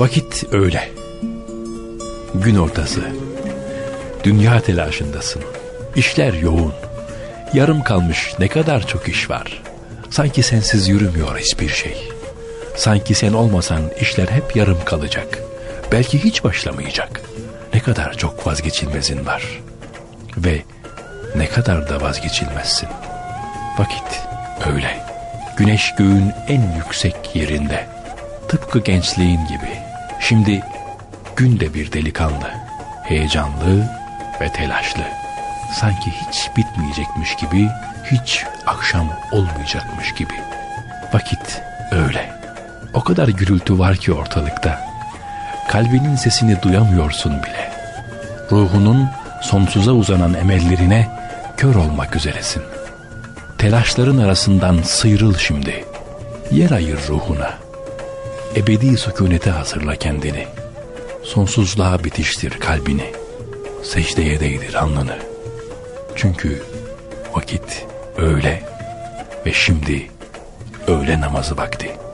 Vakit öyle. Gün ortası. Dünya telaşındasın. İşler yoğun. Yarım kalmış ne kadar çok iş var. Sanki sensiz yürümüyor hiçbir şey. Sanki sen olmasan işler hep yarım kalacak. Belki hiç başlamayacak. Ne kadar çok vazgeçilmezin var. Ve ne kadar da vazgeçilmezsin. Vakit öyle. Güneş göğün en yüksek yerinde. Tıpkı gençliğin gibi. Şimdi gün de bir delikanlı. Heyecanlı ve telaşlı. Sanki hiç bitmeyecekmiş gibi, hiç akşam olmayacakmış gibi. Vakit öyle. O kadar gürültü var ki ortalıkta. Kalbinin sesini duyamıyorsun bile. Ruhunun sonsuza uzanan emellerine kör olmak üzeresin. Telaşların arasından sıyrıl şimdi. Yer ayır ruhuna. Ebedi sükunete hazırla kendini. Sonsuzluğa bitiştir kalbini. Secdeye değdir alnını. Çünkü vakit öyle ve şimdi öğle namazı vakti.''